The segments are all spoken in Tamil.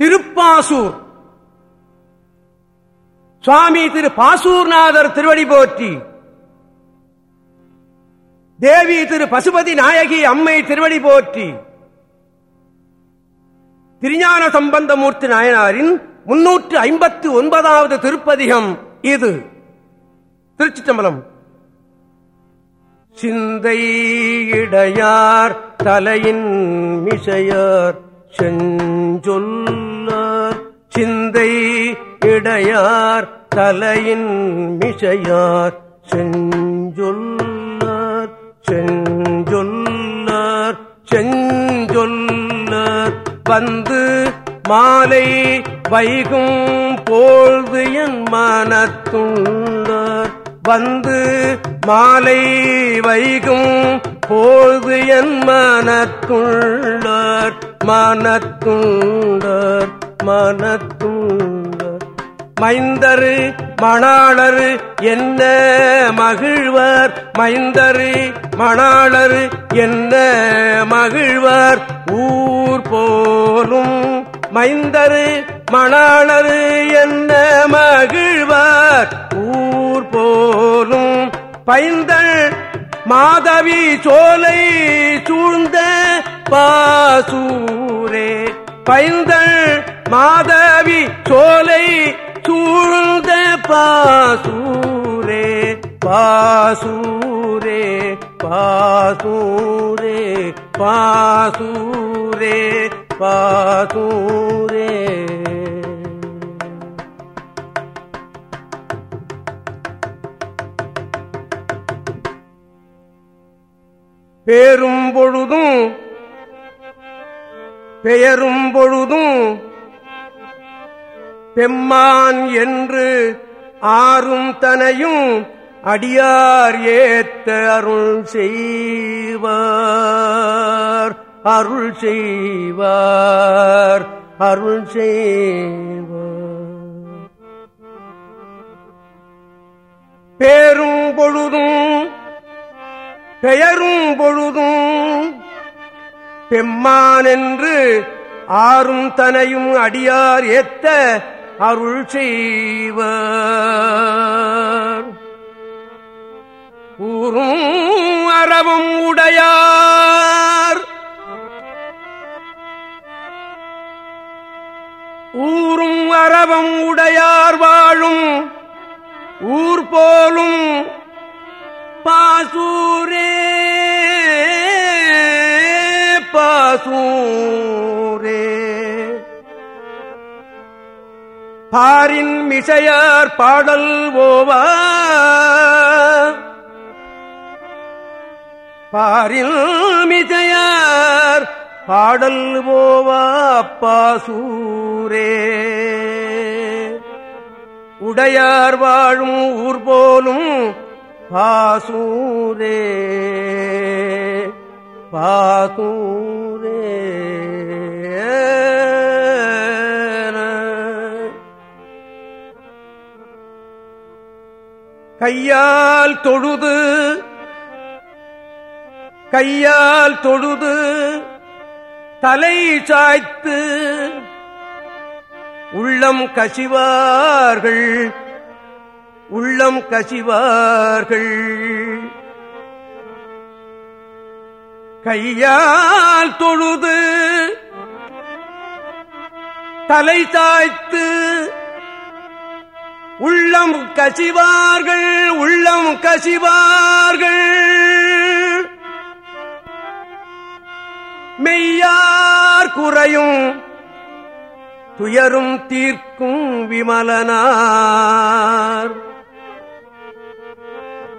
திருப்பாசூர். சுவாமி திரு பாசூர்நாதர் திருவடி போற்றி. தேவி திரு பசுபதி நாயகி அம்மை திருவடி போற்றி. திருஞான சம்பந்தமூர்த்தி நாயனாரின் முன்னூற்று ஐம்பத்து ஒன்பதாவது திருப்பதிகம் இது. திருச்சி தம்பலம் சிந்தை இடையார் தலையின் மிசையார் செஞ்சொல்லார் சிந்தை இடையார் தலையின் மிசையார். செஞ்சொல்லார் செஞ்சொல்லார் செஞ்சொல்லார் வந்து மாலை வைகும் போழ்து என் மனத்துள்ளார் வந்து மாலை வைகும் போழ்து என் மனத்துள்ளார் மனத்துள்ளார் மனத்துங்க மைந்தரு மணாளரு என்ன மகிழ்வர்? மைந்தரு மணாளரு என்ன மகிழ்வர்? ஊர் போலும் மைந்தரு மணாளரு என்ன மகிழ்வார்? ஊர் போலும் பைந்தள் மாதவி சோலை சூழ்ந்த பாசூரே. பைந்தள் மாதவி சோலை சூழ்ந்த பாசூரே பாசூரே பாசூரே பாசூரே பாசூரே. பேரும் பொழுதும் பெயரும் பொழுதும் பெம்மான் என்று ஆறும் தனையும் அடியார் ஏத்த அருள் செய்வார். அருள் செய்வார். அருள் செய்வார். பேரும் பொழுதும் பெயரும் பொழுதும் பெம்மான் என்று ஆறும் தனையும் அடியார் ஏத்த அருள் செய்வார் ஊரும் அறவும் உடையார். ஊரும் அறவும் உடையார் வாழும் ஊர் போலும் பாசூரே பாசூரே. பாரின் மிசையார் பாடல் ஓவா. பாரில் மிசையார் பாடல் ஓவா பாசூரே. உடையார் வாழும் ஊர் போலும் பாசூரே. பாசூரே. கையால் தொழுது கையால் தொழுது தலை சாய்த்து உள்ளம் கசிவார்கள் உள்ளம் கசிவார்கள். கையால் தொழுது தலை சாய்த்து உள்ளம் கசிவார்கள் உள்ளம் கசிவார்கள். மெய்யார் குறையும் துயரும் தீர்க்கும் விமலனார்.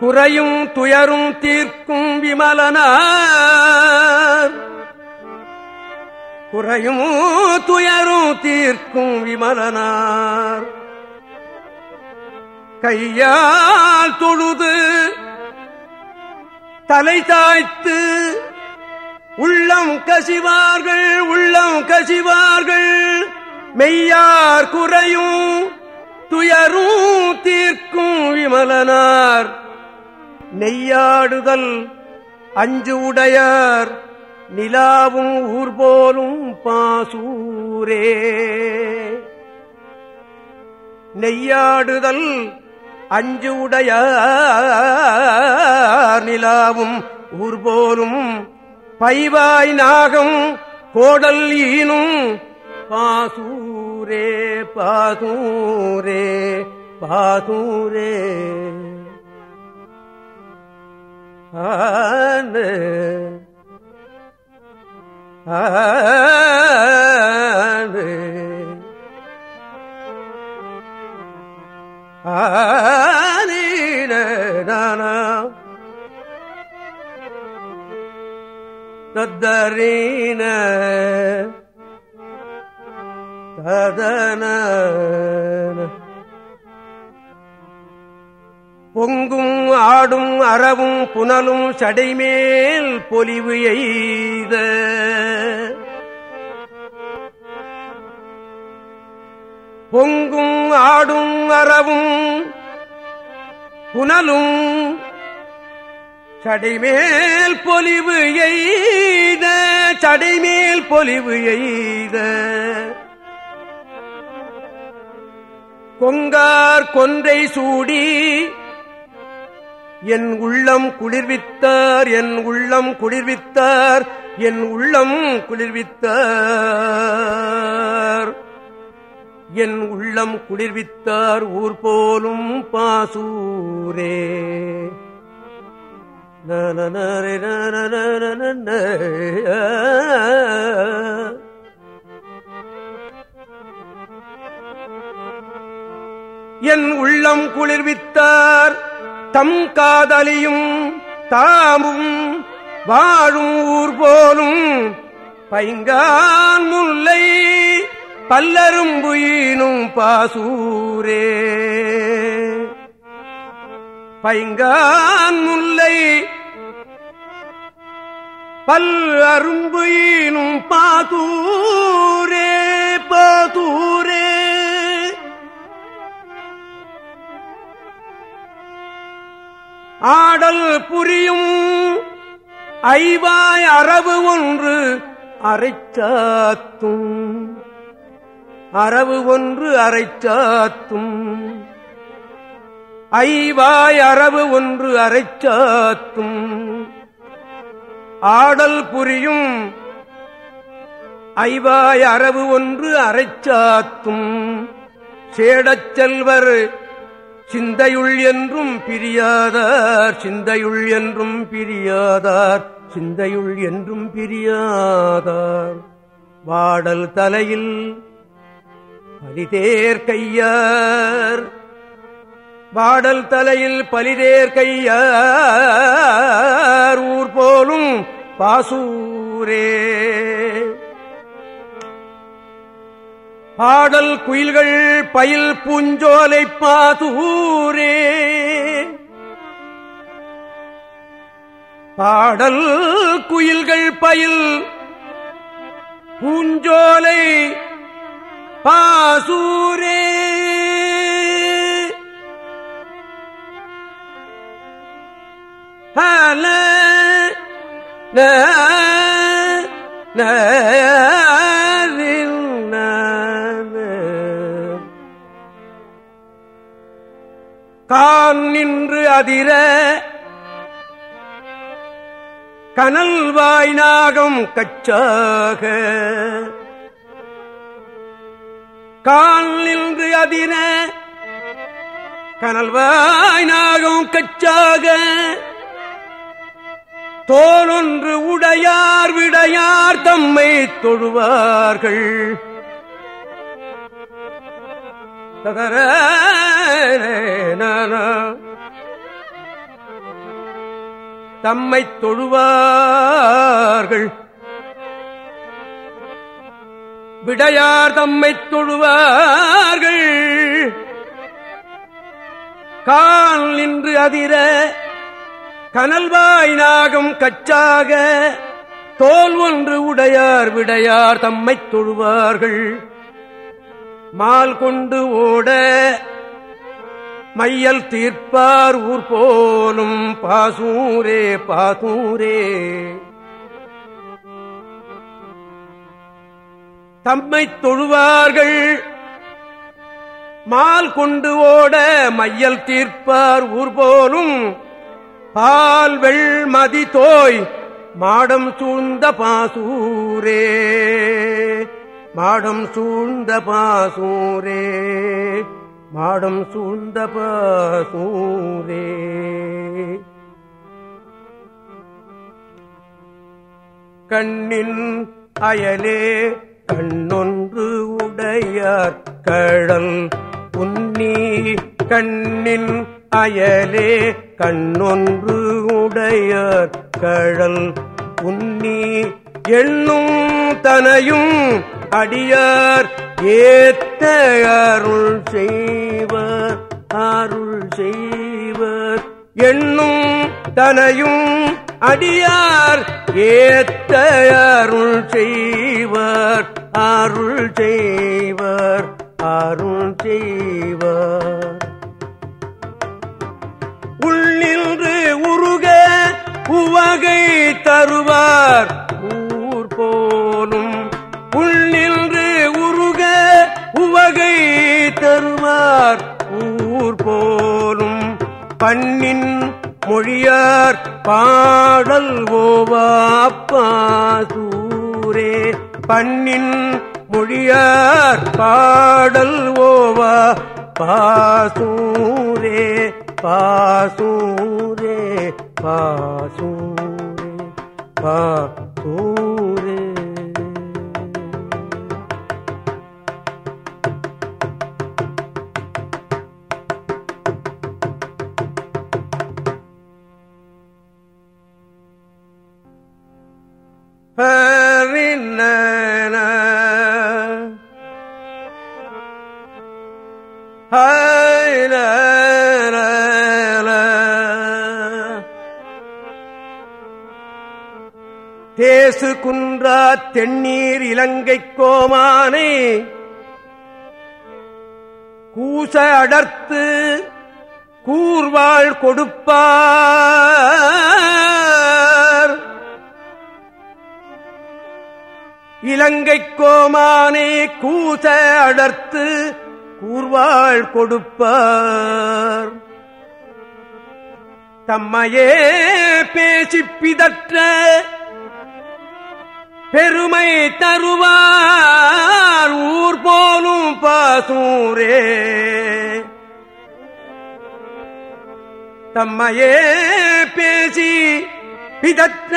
குறையும் துயரும் தீர்க்கும் விமலனார். குறையும் துயரும் தீர்க்கும் விமலனார். கையால் தொழுது தலை தாய்த்து உள்ளம் கசிவார்கள் உள்ளம் கசிவார்கள். மெய்யார் குறையும் துயரும் தீர்க்கும் விமலனார். நெய்யாடுதல் அஞ்சு உடையார் நிலாவும் ஊர் போலும் பாசூரே. நெய்யாடுதல் அஞ்சு உடைய நிலாவும் ஊர்போலும் பைவாய் நாகம் கோடல் ஈனும் பாசூரே பாசூரே பாசூரே. ஆன. ஆன தத்தரீன ததன. பொங்கும் ஆடும் அறவும் புனலும் சடைமேல் பொலிவு எய்த. பொங்கும் ஆடும் அறவும் புனலும் சடைமேல் பொலிவு எய்த சடைமேல் பொலிவு எய்த. கொங்கார் கொன்றை சூடி என் உள்ளம் குளிர்வித்தார் என் உள்ளம் குளிர்வித்தார் என் உள்ளம் குளிர்வித்தார். என் உள்ளம் குளிர்வித்தார் ஊர் போலும் பாசூரே. என் உள்ளம் குளிர்வித்தார் தம் காதலியும் தாமும் வாழும் ஊர் போலும் பைங்கான் முல்லை பல்லரும்புயினும் பாசூரே பைங்கான் முல்லை. பல் அரும்பு ஈனும் பாதூரே பாதூரே. ஆடல் புரியும் ஐவாய் அரவு ஒன்று அரைச்சாத்தும். அரவு ஒன்று அரைச்சாத்தும். ஐவாய் அரவு ஒன்று அரைச்சாத்தும் ஆடல் புரியும். ஐவாய் அரவு ஒன்று அரைச்சாத்தும் சேடச் செல்வர் சிந்தையுள் என்றும் பிரியாதார் சிந்தையுள் என்றும் பிரியாதார் சிந்தையுள் என்றும் பிரியாதார். வாடல் தலையில் பலிதேர் கையார். பாடல் தலையில் பலிதேர் கையூர் போலும் பாசூரே. பாடல் குயில்கள் பயில் பூஞ்சோலை பாதூரே. பாடல் குயில்கள் பயில் பூஞ்சோலை பாசூ கான் நின்று அதிர கனல் வாய் நாகம் கச்சாக. கால் நின்று அதிர கனல் வாய் நாகம் கச்சாக. தோலொன்று உடையார் விடையார் தம்மை தொழுவார்கள். ததர தம்மை தொழுவார்கள். விடையார் தம்மை தொழுவார்கள். கால் நின்று அதிர கனல்வாய் நாகம் கச்சாக தோல் ஒன்று உடையார் விடையார் தம்மைத் தொழுவார்கள். மால் கொண்டு ஓட மையல் தீர்ப்பார் ஊர் போலும் பாசூரே பாசூரே. தம்மை தொழுவார்கள். மால் கொண்டு ஓட மையல் தீர்ப்பார் ஊர் போலும் பால் வெள்மதி தோய் மாடம் சூழ்ந்த பாசூரே. மாடம் சூழ்ந்த பாசூரே. மாடம் சூழ்ந்த பாசூரே. கண்ணின் அயலே கண்ணொன்று உடையார் கடல் உன்னி கண்ணின் அயலே கண்ணொன்று உடையார் கழல் உன்னி எண்ணும் தனையும் அடியார் ஏத்த அருள் செய்வர் அருள் செய்வர். எண்ணும் தனையும் அடியார் ஏத்த அருள் செய்வர் அருள் செய்வர் அருள் செய்வர். உலகை தருவார். ஊர் போலும் உள்ளின்று உருக உவகை தருவார். ஊர் போலும் பண்ணின் மொழியார் பாடல் ஓவாப்பாசூரே பண்ணின் மொழியார் பாடல் ஓவா பாசூரே பாசூரே பாசூரே பாசூரே. தேசு குன்றா தென்னீர் இலங்கை கோமானை கூச அடர்த்து கூர்வாள் கொடுப்பார். இலங்கை கோமானே கூச அடர்த்து கூர்வாள் கொடுப்பார். தம்மையே பேசி பிதற்ற பெருமை தருவார் ஊர் போலும் பாசூரே. தம்மையே பேசி பிதற்ற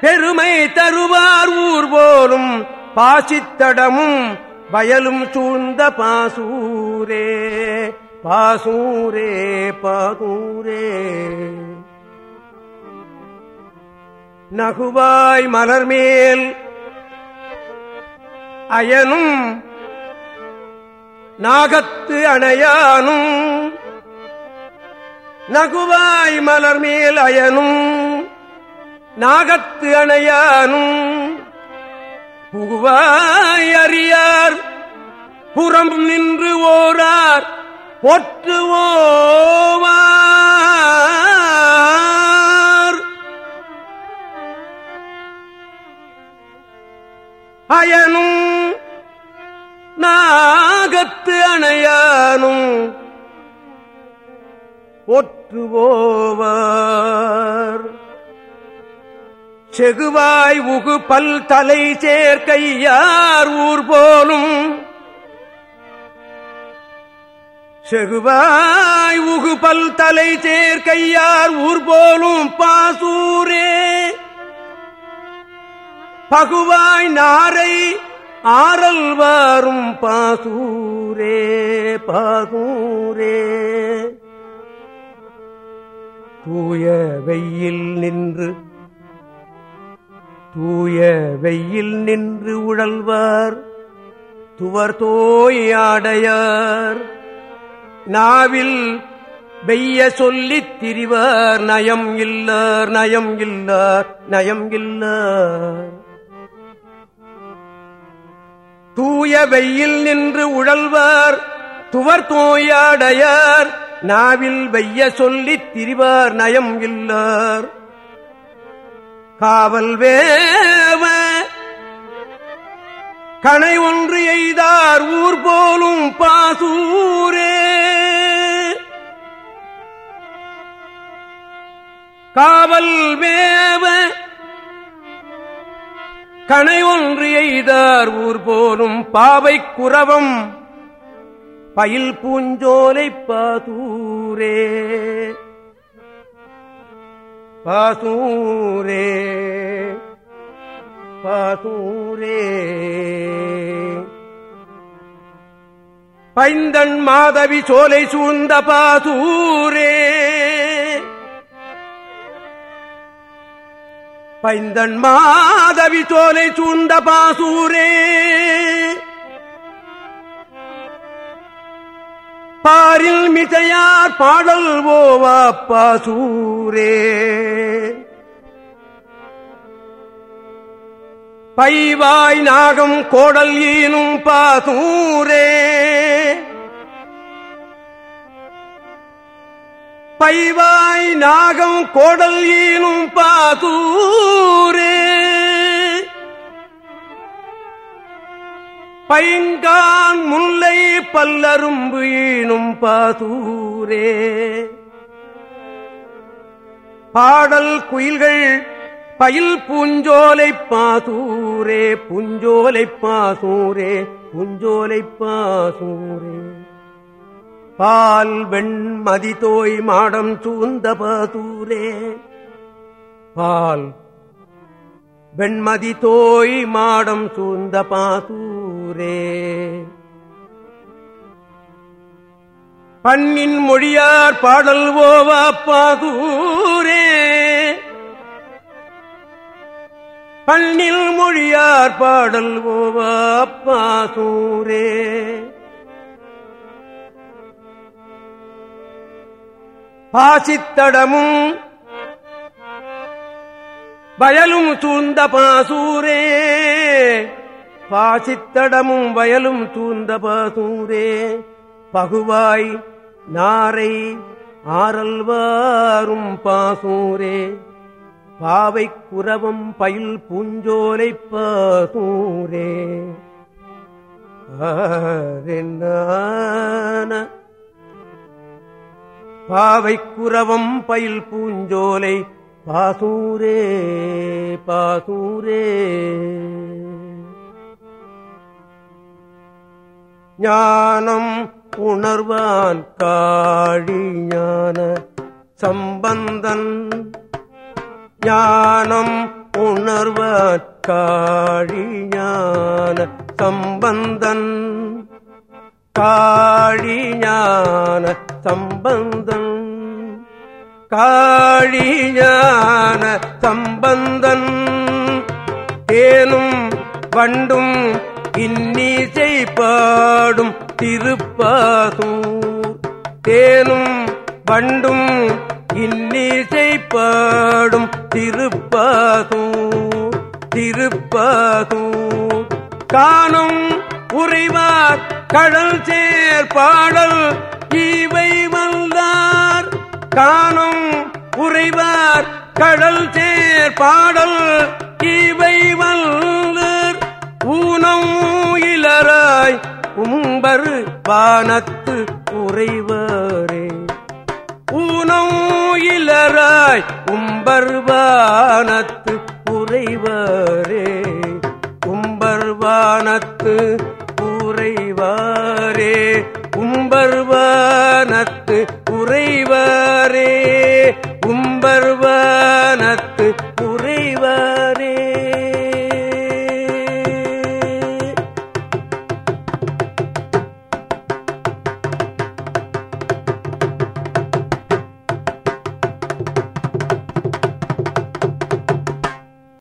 பெருமை தருவார் ஊர் போலும் பாசித்தடமும் வயலும் சூழ்ந்த பாசூரே. பாசூரே பாசூரே. நகுவாய் மலர்மேல் அயனும் நாகத்து அணையானும் நகுவாய் மலர்மேல் அயனும் நாகத்து அணையானும் புகுவாய் அறியார் புறம் நின்று ஓரார் பொற்றுவோவார் அயனும் நாகத்து அணையானும் ஒற்றுவோவார் செகுவாய் உகு பல் தலை சேர்க்கையார் ஊர் போலும். செகுவாய் உகு பல் தலை சேர்க்கையார் ஊர் போலும். பாசூரே பகுவாய் நாரை ஆரல் வாரும் பாசூரே பாசூரே. தூய வெயில் நின்று தூய வெயில் நின்று உழல்வார். துவர் தோயாடையார் நாவில் வெய்ய சொல்லித் திரிவார். நயம் இல்லார் நயம் இல்லார் நயம் இல்லார். தூய வெயில் நின்று உழல்வார் துவர் தோயாடையார் நாவில் வெய்ய சொல்லித் திரிவார் நயம் இல்லார். காவல் வேவ கனை ஒன்று எய்தார் ஊர் போலும் பாசூரே. காவல் மேவ கனை ஒன்று எய்தார் ஊர் போலும் பாவை குரவம் பயில் பூஞ்சோலை பாதூரே பாசூரே. பாசூரே. பைந்தன் மாதவி சோலை சூழ்ந்த பாசூரே. பைந்தன் மாதவி தோலை சூண்ட பாசூரே. பாரில் மிசையார் பாடல் ஓவா பாசூரே. பைவாய் நாகம் கோடல் ஈனும் பாசூரே. பைவாய் நாகம் கோடல் ஈனும் பாதூரே பைங்கான் முல்லை பல்லரும்பு ஈனும் பாதூரே. பாடல் குயில்கள் பயில் பூஞ்சோலை பாசூரே புஞ்சோலை பாசூரே புஞ்சோலை பாசூரே பால் வெண்மதி தோய் மாடம் சூந்த பதூரே. பால் வெண்மதி தோய் மாடம் சூந்த பாதூரே. பண்ணின் மொழியார் பாடல் ஓவா பாதூரே. பண்ணில் மொழியார் பாடல் ஓவா பாதூரே. பாசித்தடமும் வயலும் தூந்த பாசூரே. பாசித்தடமும் வயலும் தூந்த பாசூரே. பகுவாய் நாரை ஆரல்வாரும் பாசூரே. பாவை குரவம் பயில் பூஞ்சோலை பாசூரே. ஆ பாவை குரவம் பயில் பூஞ்சோலை பாசூரே பாசூரே. ஞானம் உணர்வான் காழி ஞான சம்பந்தன். ஞானம் உணர்வான் காழி ஞான சம்பந்தன். காழிஞான சம்பந்தன். காழிஞான சம்பந்தன். தேனும் வண்டும் இன்னிசை பாடும் திருப்பாசூர் தேனும் வண்டும் இன்னிசை பாடும் திருப்பாசூர் திருப்பாசூர் காணும் உறைவார் கடல் சேர்பாடல் இவை வந்தார் காணும் உறைவார் கடல் சேர்பாடல் இவை வந்தார் ஊனம் இளராய் உம்பர் வானத்து உறைவரே. ஊனம் இளராய் உம்பர் வானத்து உறைவரே. உம்பர்வானத்து உறைவாரே